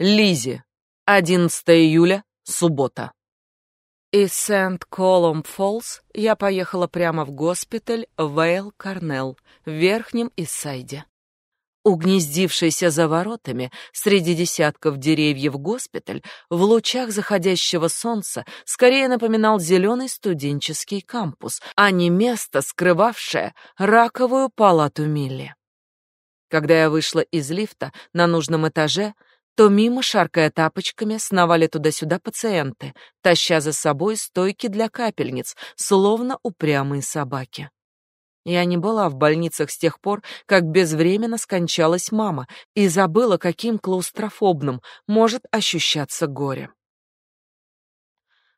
Лизи. 11 июля, суббота. Из Сент-Колумб-Фоллс я поехала прямо в госпиталь Вейл Карнелл в Верхнем Иссайде. Угнездившийся за воротами среди десятков деревьев госпиталь в лучах заходящего солнца скорее напоминал зеленый студенческий кампус, а не место, скрывавшее раковую палату Милли. Когда я вышла из лифта на нужном этаже, то мимо, шаркая тапочками, сновали туда-сюда пациенты, таща за собой стойки для капельниц, словно упрямые собаки. Я не была в больницах с тех пор, как безвременно скончалась мама, и забыла, каким клаустрофобным может ощущаться горе.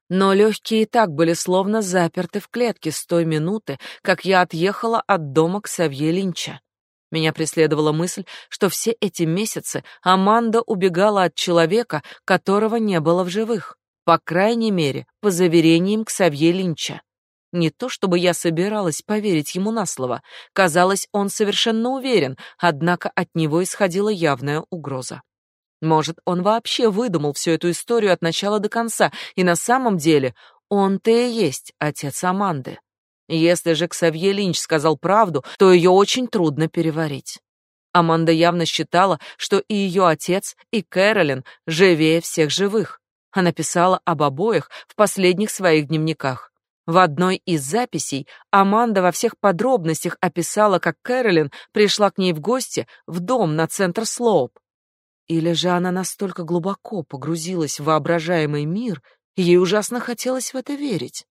Но легкие и так были словно заперты в клетке с той минуты, как я отъехала от дома к Савье Линча. Меня преследовала мысль, что все эти месяцы Аманда убегала от человека, которого не было в живых, по крайней мере, по заверениям Ксавье Линча. Не то чтобы я собиралась поверить ему на слово, казалось, он совершенно уверен, однако от него исходила явная угроза. Может, он вообще выдумал всю эту историю от начала до конца, и на самом деле он-то и есть отец Аманды. Если же Ксавье Линч сказал правду, то ее очень трудно переварить. Аманда явно считала, что и ее отец, и Кэролин живее всех живых. Она писала об обоих в последних своих дневниках. В одной из записей Аманда во всех подробностях описала, как Кэролин пришла к ней в гости в дом на центр Слоуп. Или же она настолько глубоко погрузилась в воображаемый мир, ей ужасно хотелось в это верить.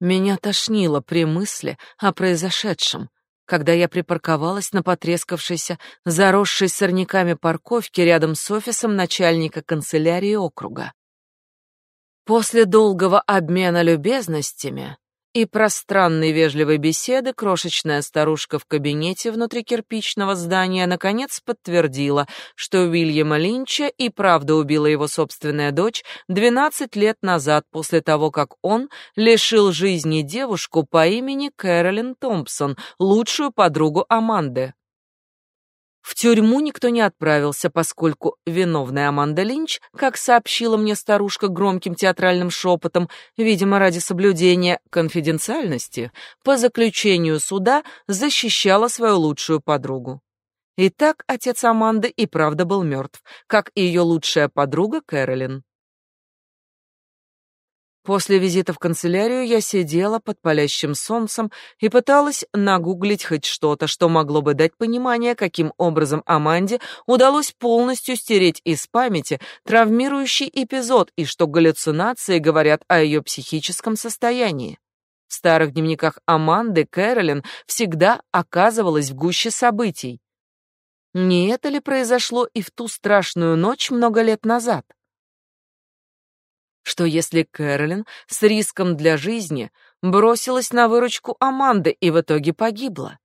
Меня тошнило при мысли о произошедшем, когда я припарковалась на потрескавшейся, заросшей сорняками парковке рядом с офисом начальника канцелярии округа. После долгого обмена любезностями и пространной вежливой беседы крошечная старушка в кабинете внутри кирпичного здания наконец подтвердила, что Уильяма Линча и правда убила его собственная дочь 12 лет назад после того, как он лишил жизни девушку по имени Кэролин Томпсон, лучшую подругу Аманды. В тюрьму никто не отправился, поскольку виновная Аманда Линч, как сообщила мне старушка громким театральным шепотом, видимо, ради соблюдения конфиденциальности, по заключению суда защищала свою лучшую подругу. Итак, отец Аманды и правда был мертв, как и ее лучшая подруга Кэролин. После визита в канцелярию я сидела под палящим солнцем и пыталась нагуглить хоть что-то, что могло бы дать понимание, каким образом Аманде удалось полностью стереть из памяти травмирующий эпизод и что галлюцинации говорят о ее психическом состоянии. В старых дневниках Аманды Кэролин всегда оказывалась в гуще событий. Не это ли произошло и в ту страшную ночь много лет назад? Что если Кэролин с риском для жизни бросилась на выручку Аманды и в итоге погибла?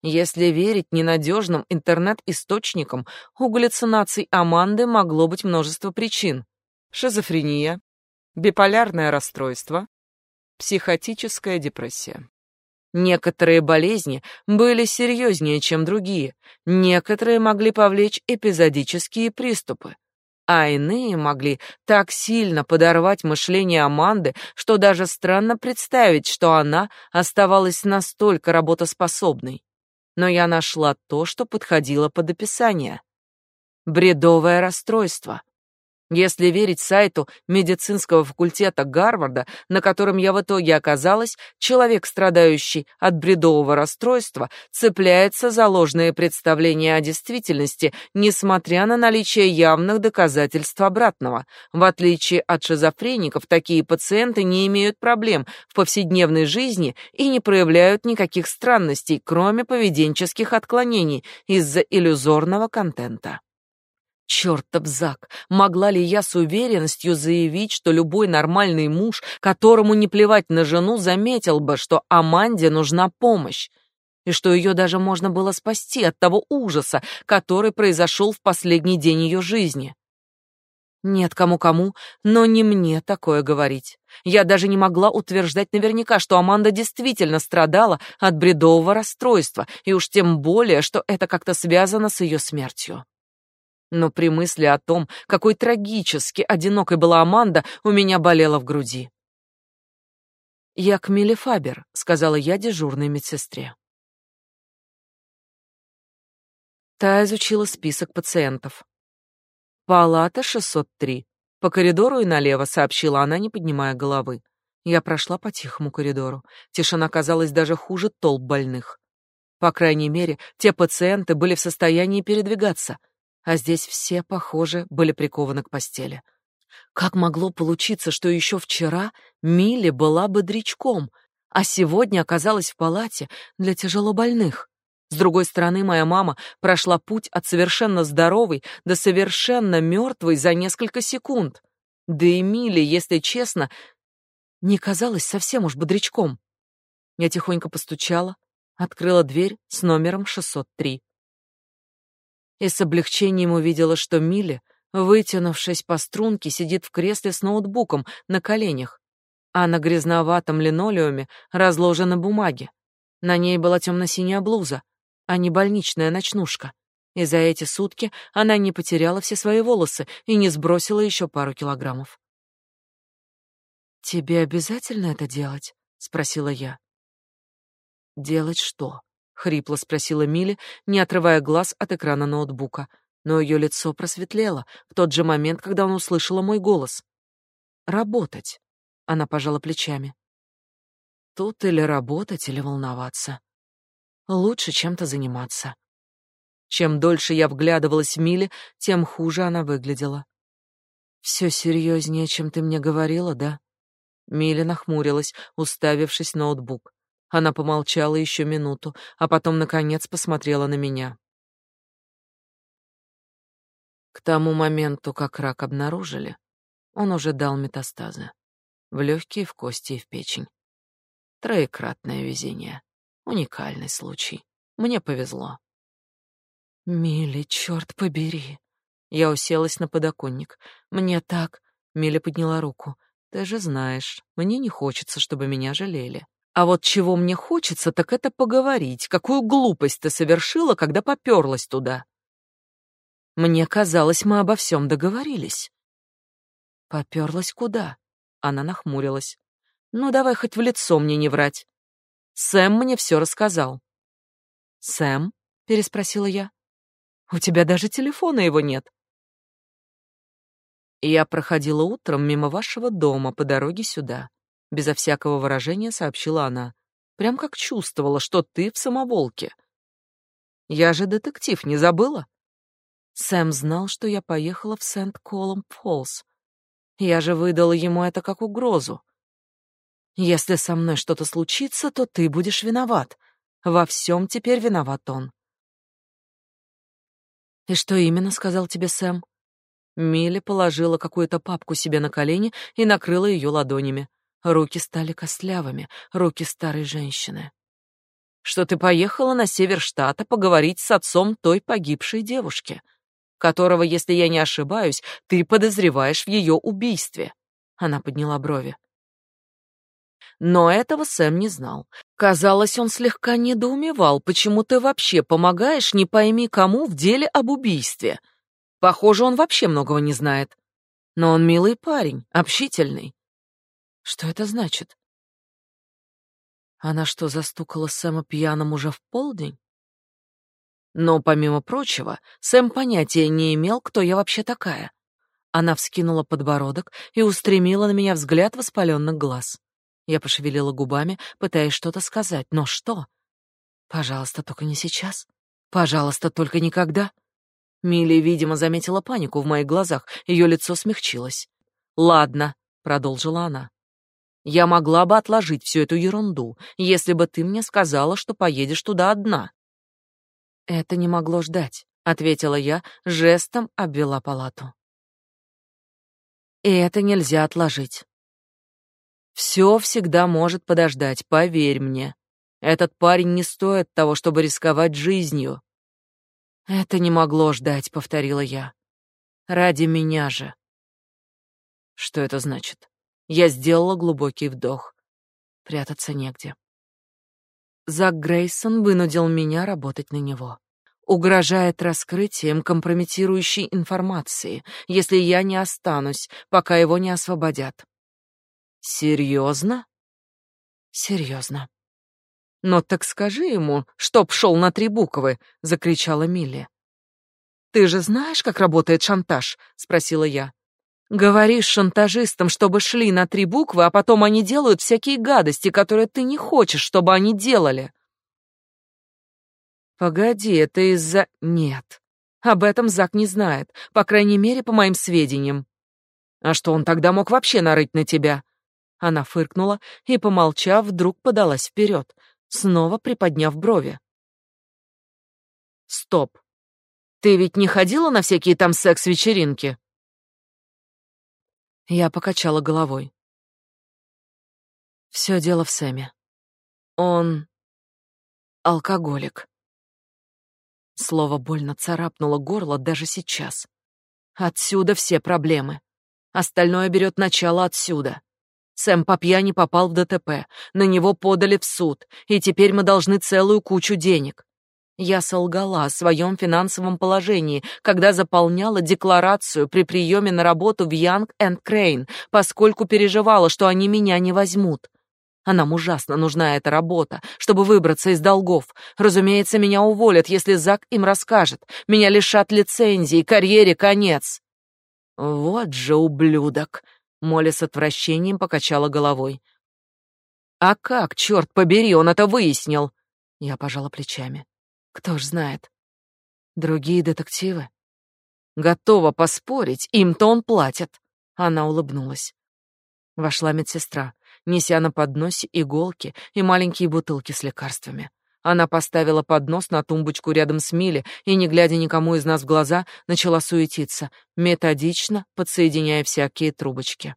Если верить ненадежным интернет-источникам, у галлюцинаций Аманды могло быть множество причин. Шизофрения, биполярное расстройство, психотическая депрессия. Некоторые болезни были серьезнее, чем другие, некоторые могли повлечь эпизодические приступы а иные могли так сильно подорвать мышление Аманды, что даже странно представить, что она оставалась настолько работоспособной. Но я нашла то, что подходило под описание. Бредовое расстройство. Если верить сайту медицинского факультета Гарварда, на котором я в итоге оказалась, человек, страдающий от бредового расстройства, цепляется за ложные представления о действительности, несмотря на наличие явных доказательств обратного. В отличие от шизофреников, такие пациенты не имеют проблем в повседневной жизни и не проявляют никаких странностей, кроме поведенческих отклонений из-за иллюзорного контента. Чёртов Зак! Могла ли я с уверенностью заявить, что любой нормальный муж, которому не плевать на жену, заметил бы, что Аманде нужна помощь, и что ее даже можно было спасти от того ужаса, который произошел в последний день ее жизни? Нет, кому-кому, но не мне такое говорить. Я даже не могла утверждать наверняка, что Аманда действительно страдала от бредового расстройства, и уж тем более, что это как-то связано с ее смертью. Но при мысли о том, какой трагически одинокой была Аманда, у меня болело в груди. «Я к Миле Фабер», — сказала я дежурной медсестре. Та изучила список пациентов. «Палата 603. По коридору и налево», — сообщила она, не поднимая головы. Я прошла по тихому коридору. Тишина казалась даже хуже толп больных. По крайней мере, те пациенты были в состоянии передвигаться, а здесь все, похоже, были прикованы к постели. Как могло получиться, что еще вчера Милли была бодрячком, а сегодня оказалась в палате для тяжелобольных? С другой стороны, моя мама прошла путь от совершенно здоровой до совершенно мертвой за несколько секунд. Да и Милли, если честно, не казалась совсем уж бодрячком. Я тихонько постучала, открыла дверь с номером 603. И с облегчением увидела, что Милли вытянувшись по струнке, сидит в кресле с ноутбуком на коленях, а на грязноватом линолеуме разложены бумаги. На ней была темно-синяя блуза, а не больничная ночнушка. И за эти сутки она не потеряла все свои волосы и не сбросила еще пару килограммов. «Тебе обязательно это делать?» — спросила я. «Делать что?» — хрипло спросила Милли, не отрывая глаз от экрана ноутбука но ее лицо просветлело в тот же момент, когда она услышала мой голос. «Работать», — она пожала плечами. «Тут или работать, или волноваться. Лучше чем-то заниматься». Чем дольше я вглядывалась в Миле, тем хуже она выглядела. «Все серьезнее, чем ты мне говорила, да?» Миля нахмурилась, уставившись в ноутбук. Она помолчала еще минуту, а потом, наконец, посмотрела на меня. К тому моменту, как рак обнаружили, он уже дал метастазы. В легкие, в кости и в печень. Троекратное везение. Уникальный случай. Мне повезло. Милли, черт побери. Я уселась на подоконник. Мне так... Милли подняла руку. Ты же знаешь, мне не хочется, чтобы меня жалели. А вот чего мне хочется, так это поговорить. Какую глупость ты совершила, когда попёрлась туда? Мне казалось, мы обо всем договорились. Попёрлась куда? Она нахмурилась. Ну, давай хоть в лицо мне не врать. Сэм мне все рассказал. Сэм? переспросила я. У тебя даже телефона его нет. Я проходила утром мимо вашего дома по дороге сюда. Безо всякого выражения сообщила она. Прям как чувствовала, что ты в самоволке. Я же детектив, не забыла? Сэм знал, что я поехала в Сент-Колумб-Фоллс. Я же выдала ему это как угрозу. Если со мной что-то случится, то ты будешь виноват. Во всем теперь виноват он. И что именно сказал тебе Сэм? Милли положила какую-то папку себе на колени и накрыла ее ладонями. Руки стали костлявыми, руки старой женщины. Что ты поехала на север штата поговорить с отцом той погибшей девушки которого, если я не ошибаюсь, ты подозреваешь в ее убийстве. Она подняла брови. Но этого Сэм не знал. Казалось, он слегка недоумевал, почему ты вообще помогаешь не пойми кому в деле об убийстве. Похоже, он вообще многого не знает. Но он милый парень, общительный. Что это значит? Она что, застукала Сэма пьяным уже в полдень? Но, помимо прочего, Сэм понятия не имел, кто я вообще такая. Она вскинула подбородок и устремила на меня взгляд воспаленных глаз. Я пошевелила губами, пытаясь что-то сказать, но что? Пожалуйста, только не сейчас. Пожалуйста, только никогда. Милли, видимо, заметила панику в моих глазах, ее лицо смягчилось. Ладно, продолжила она. Я могла бы отложить всю эту ерунду, если бы ты мне сказала, что поедешь туда одна. Это не могло ждать, ответила я, жестом обвела палату. И это нельзя отложить. Все всегда может подождать, поверь мне. Этот парень не стоит того, чтобы рисковать жизнью. Это не могло ждать, повторила я. Ради меня же. Что это значит? Я сделала глубокий вдох. Прятаться негде. Зак Грейсон вынудил меня работать на него. угрожает раскрытием компрометирующей информации, если я не останусь, пока его не освободят. Серьезно? Серьезно. Но так скажи ему, чтоб шел на три буквы, закричала Милли. Ты же знаешь, как работает шантаж, спросила я. Говоришь шантажистам, чтобы шли на три буквы, а потом они делают всякие гадости, которые ты не хочешь, чтобы они делали. Погоди, это из-за... Нет. Об этом Зак не знает, по крайней мере, по моим сведениям. А что он тогда мог вообще нарыть на тебя? Она фыркнула и, помолчав, вдруг подалась вперед, снова приподняв брови. Стоп. Ты ведь не ходила на всякие там секс-вечеринки? Я покачала головой. Все дело в Сэме. Он алкоголик. Слово больно царапнуло горло даже сейчас. Отсюда все проблемы. Остальное берет начало отсюда. Сэм по пьяни попал в ДТП, на него подали в суд, и теперь мы должны целую кучу денег. Я солгала о своем финансовом положении, когда заполняла декларацию при приеме на работу в Young and Crane, поскольку переживала, что они меня не возьмут. А нам ужасно нужна эта работа, чтобы выбраться из долгов. Разумеется, меня уволят, если Зак им расскажет. Меня лишат лицензии, карьере конец. Вот же ублюдок. Молли с отвращением покачала головой. А как, черт побери, он это выяснил? Я пожала плечами. Кто ж знает. Другие детективы. Готова поспорить, им-то он платит. Она улыбнулась. Вошла медсестра неся на подносе иголки и маленькие бутылки с лекарствами. Она поставила поднос на тумбочку рядом с Милли и, не глядя никому из нас в глаза, начала суетиться, методично подсоединяя всякие трубочки.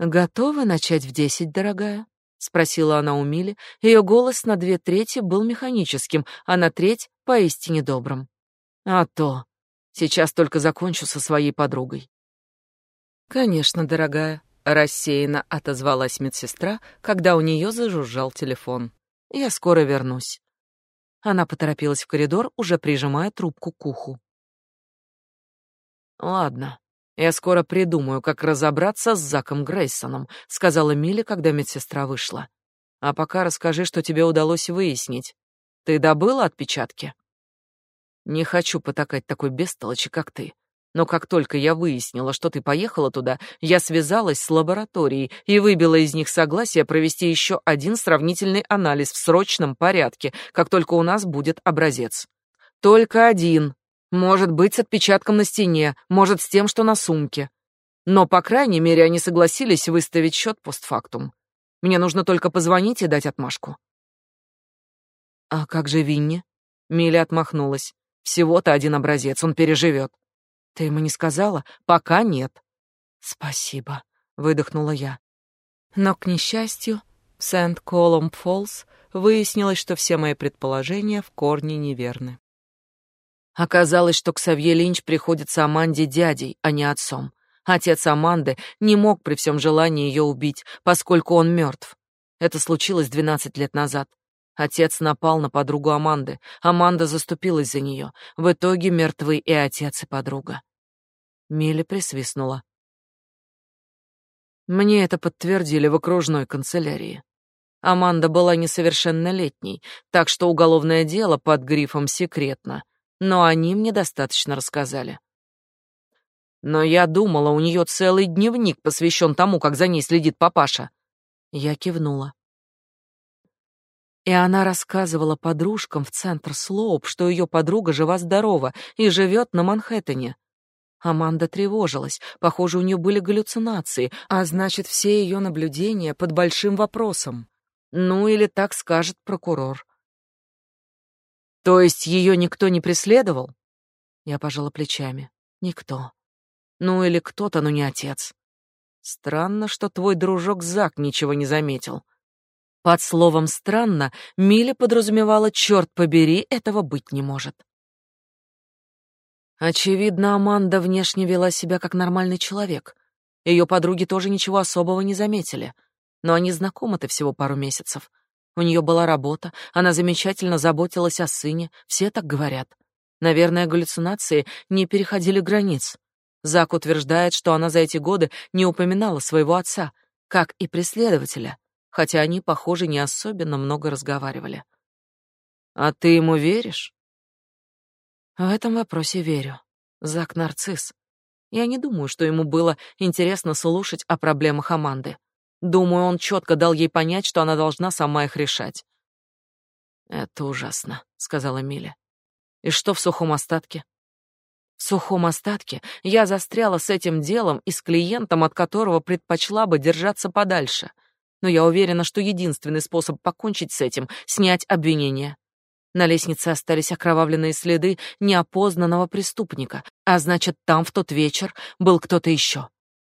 «Готовы начать в десять, дорогая?» — спросила она у Мили. Ее голос на две трети был механическим, а на треть — поистине добрым. «А то. Сейчас только закончу со своей подругой». «Конечно, дорогая», Рассеянно отозвалась медсестра, когда у нее зажужжал телефон. «Я скоро вернусь». Она поторопилась в коридор, уже прижимая трубку к уху. «Ладно, я скоро придумаю, как разобраться с Заком Грейсоном», сказала Милли, когда медсестра вышла. «А пока расскажи, что тебе удалось выяснить. Ты добыла отпечатки?» «Не хочу потакать такой бестолочи, как ты. Но как только я выяснила, что ты поехала туда, я связалась с лабораторией и выбила из них согласие провести еще один сравнительный анализ в срочном порядке, как только у нас будет образец. Только один. Может быть, с отпечатком на стене, может, с тем, что на сумке. Но, по крайней мере, они согласились выставить счет постфактум. Мне нужно только позвонить и дать отмашку. А как же Винни? Миля отмахнулась. Всего-то один образец, он переживет. Ты ему не сказала? Пока нет. Спасибо, выдохнула я. Но к несчастью, в Сент-Колумб-Фоллс выяснилось, что все мои предположения в корне неверны. Оказалось, что Ксавье Линч приходится Аманде дядей, а не отцом. Отец Аманды не мог при всем желании ее убить, поскольку он мертв. Это случилось 12 лет назад. Отец напал на подругу Аманды. Аманда заступилась за нее. В итоге мертвы и отец, и подруга. Милли присвистнула. Мне это подтвердили в окружной канцелярии. Аманда была несовершеннолетней, так что уголовное дело под грифом «секретно», но они мне достаточно рассказали. Но я думала, у нее целый дневник посвящен тому, как за ней следит папаша. Я кивнула. И она рассказывала подружкам в центр Слоуп, что ее подруга жива-здорова и живет на Манхэттене. Аманда тревожилась. Похоже, у нее были галлюцинации, а значит, все ее наблюдения под большим вопросом. Ну или так скажет прокурор. То есть ее никто не преследовал? Я пожала плечами. Никто. Ну или кто-то, но не отец. Странно, что твой дружок Зак ничего не заметил. Под словом «странно» Миля подразумевала «черт побери, этого быть не может». Очевидно, Аманда внешне вела себя как нормальный человек. Ее подруги тоже ничего особого не заметили. Но они знакомы-то всего пару месяцев. У нее была работа, она замечательно заботилась о сыне, все так говорят. Наверное, галлюцинации не переходили границ. Зак утверждает, что она за эти годы не упоминала своего отца, как и преследователя, хотя они, похоже, не особенно много разговаривали. А ты ему веришь? В этом вопросе верю. Зак нарцисс. Я не думаю, что ему было интересно слушать о проблемах Аманды. Думаю, он четко дал ей понять, что она должна сама их решать. Это ужасно, сказала Миля. И что в сухом остатке? В сухом остатке я застряла с этим делом и с клиентом, от которого предпочла бы держаться подальше. Но я уверена, что единственный способ покончить с этим — снять обвинение. На лестнице остались окровавленные следы неопознанного преступника, а значит, там в тот вечер был кто-то еще.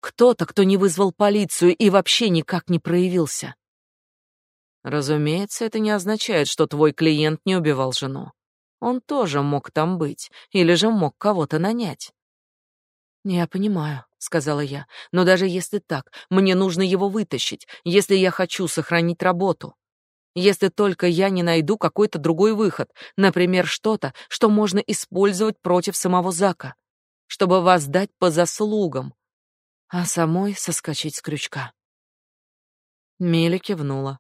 Кто-то, кто не вызвал полицию и вообще никак не проявился. Разумеется, это не означает, что твой клиент не убивал жену. Он тоже мог там быть, или же мог кого-то нанять. «Я понимаю», — сказала я, — «но даже если так, мне нужно его вытащить, если я хочу сохранить работу. Если только я не найду какой-то другой выход, например, что-то, что можно использовать против самого Зака, чтобы воздать по заслугам, а самой соскочить с крючка». Миля кивнула.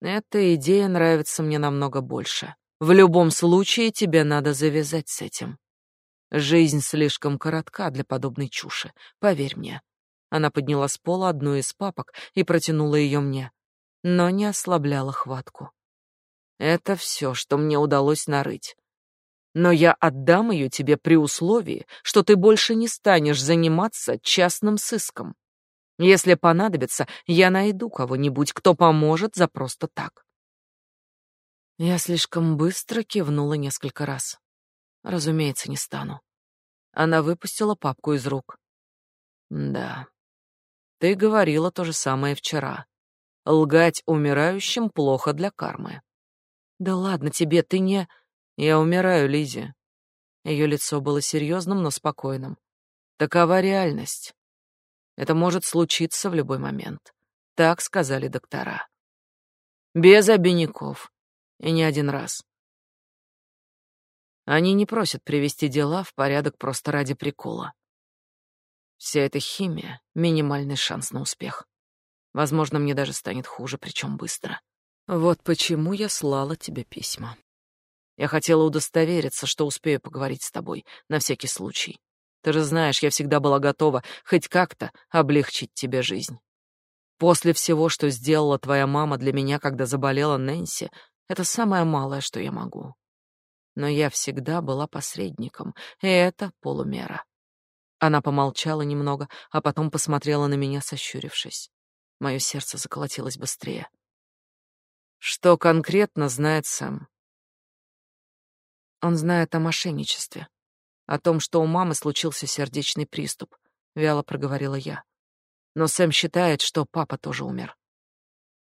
Эта идея нравится мне намного больше. В любом случае тебе надо завязать с этим. Жизнь слишком коротка для подобной чуши, поверь мне. Она подняла с пола одну из папок и протянула ее мне, но не ослабляла хватку. Это все, что мне удалось нарыть. Но я отдам ее тебе при условии, что ты больше не станешь заниматься частным сыском. Если понадобится, я найду кого-нибудь, кто поможет за просто так. Я слишком быстро кивнула несколько раз. Разумеется, не стану. Она выпустила папку из рук. Да. Ты говорила то же самое вчера. Лгать умирающим плохо для кармы. Да ладно тебе, ты не Я умираю, Лизи. Ее лицо было серьезным, но спокойным. Такова реальность. Это может случиться в любой момент. Так сказали доктора. Без обиняков. И не один раз. Они не просят привести дела в порядок просто ради прикола. Вся эта химия — минимальный шанс на успех. Возможно, мне даже станет хуже, причем быстро. Вот почему я слала тебе письма. Я хотела удостовериться, что успею поговорить с тобой, на всякий случай. Ты же знаешь, я всегда была готова хоть как-то облегчить тебе жизнь. После всего, что сделала твоя мама для меня, когда заболела Нэнси, это самое малое, что я могу. Но я всегда была посредником, и это полумера. Она помолчала немного, а потом посмотрела на меня, сощурившись. Мое сердце заколотилось быстрее. Что конкретно знает Сэм? Он знает о мошенничестве о том, что у мамы случился сердечный приступ, вяло проговорила я. Но Сэм считает, что папа тоже умер.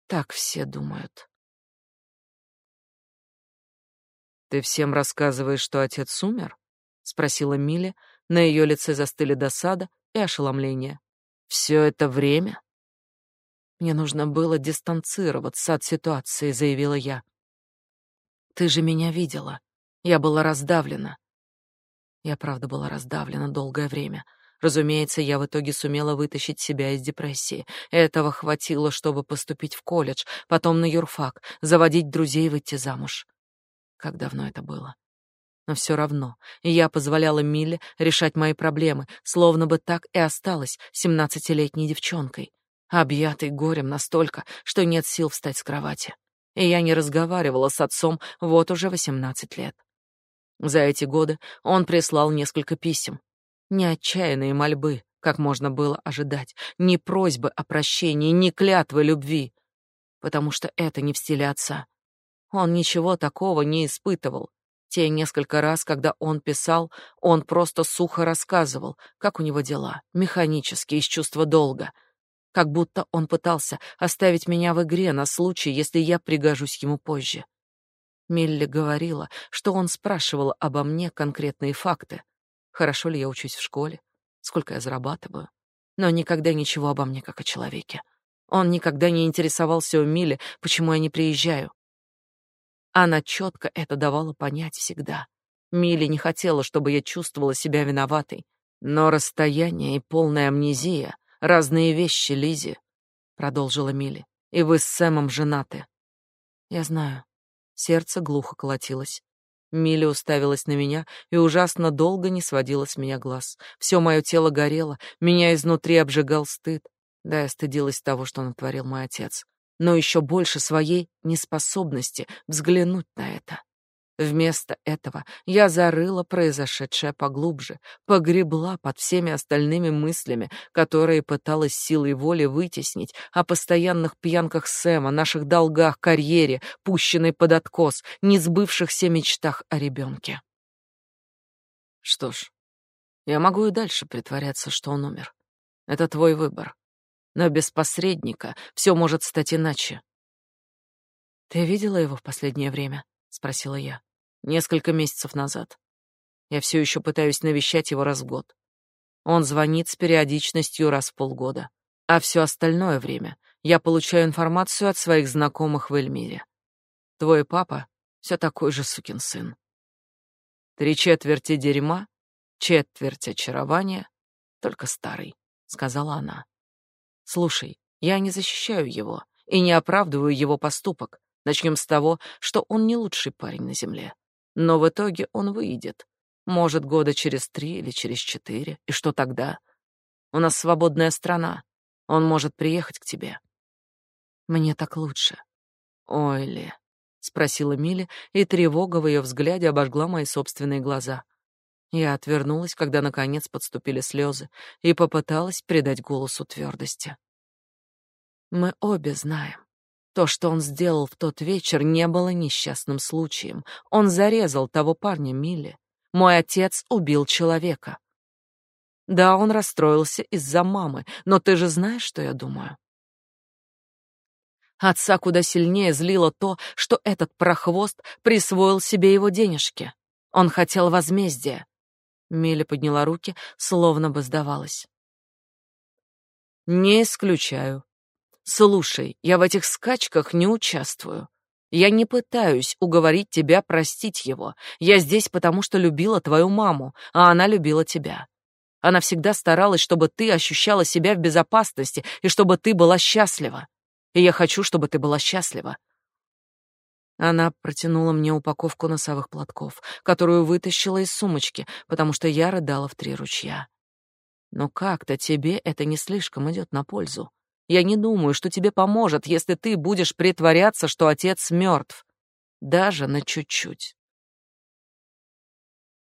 Так все думают. Ты всем рассказываешь, что отец умер? спросила Милли. На ее лице застыли досада и ошеломление. Все это время мне нужно было дистанцироваться от ситуации, заявила я. Ты же меня видела. Я была раздавлена. Я правда была раздавлена долгое время. Разумеется, я в итоге сумела вытащить себя из депрессии. Этого хватило, чтобы поступить в колледж, потом на юрфак, заводить друзей выйти замуж. Как давно это было? Но все равно я позволяла Милле решать мои проблемы, словно бы так и осталась семнадцатилетней девчонкой, объятой горем настолько, что нет сил встать с кровати. И я не разговаривала с отцом вот уже восемнадцать лет. За эти годы он прислал несколько писем. Не отчаянные мольбы, как можно было ожидать, не просьбы о прощении, не клятвы любви, потому что это не в стиле отца. Он ничего такого не испытывал. Те несколько раз, когда он писал, он просто сухо рассказывал, как у него дела, механически, из чувства долга, как будто он пытался оставить меня в игре на случай, если я пригожусь ему позже. Милли говорила, что он спрашивал обо мне конкретные факты. Хорошо ли я учусь в школе, сколько я зарабатываю, но никогда ничего обо мне как о человеке. Он никогда не интересовался у Мили, почему я не приезжаю. Она четко это давала понять всегда. Милли не хотела, чтобы я чувствовала себя виноватой. Но расстояние и полная амнезия — разные вещи, Лизи, продолжила Милли. И вы с Сэмом женаты. Я знаю. Сердце глухо колотилось. Милли уставилась на меня и ужасно долго не сводила с меня глаз. Все мое тело горело, меня изнутри обжигал стыд. Да, я стыдилась того, что натворил мой отец, но еще больше своей неспособности взглянуть на это. Вместо этого я зарыла произошедшее поглубже, погребла под всеми остальными мыслями, которые пыталась силой воли вытеснить о постоянных пьянках Сэма, наших долгах, карьере, пущенной под откос, несбывшихся мечтах о ребенке. Что ж, я могу и дальше притворяться, что он умер. Это твой выбор. Но без посредника все может стать иначе. Ты видела его в последнее время? спросила я. Несколько месяцев назад. Я все еще пытаюсь навещать его раз в год. Он звонит с периодичностью раз в полгода. А все остальное время я получаю информацию от своих знакомых в Эльмире. Твой папа все такой же сукин сын. Три четверти дерьма, четверть очарования, только старый, сказала она. Слушай, я не защищаю его и не оправдываю его поступок. Начнем с того, что он не лучший парень на земле. Но в итоге он выйдет. Может, года через три или через четыре. И что тогда? У нас свободная страна. Он может приехать к тебе. Мне так лучше. Ой, Ли, спросила Милли, и тревога в ее взгляде обожгла мои собственные глаза. Я отвернулась, когда наконец подступили слезы, и попыталась придать голосу твердости. Мы обе знаем, то, что он сделал в тот вечер, не было несчастным случаем. Он зарезал того парня Милли. Мой отец убил человека. Да, он расстроился из-за мамы, но ты же знаешь, что я думаю. Отца куда сильнее злило то, что этот прохвост присвоил себе его денежки. Он хотел возмездия. Милли подняла руки, словно бы сдавалась. Не исключаю, Слушай, я в этих скачках не участвую. Я не пытаюсь уговорить тебя простить его. Я здесь потому, что любила твою маму, а она любила тебя. Она всегда старалась, чтобы ты ощущала себя в безопасности и чтобы ты была счастлива. И я хочу, чтобы ты была счастлива. Она протянула мне упаковку носовых платков, которую вытащила из сумочки, потому что я рыдала в три ручья. Но как-то тебе это не слишком идет на пользу. Я не думаю, что тебе поможет, если ты будешь притворяться, что отец мертв. Даже на чуть-чуть.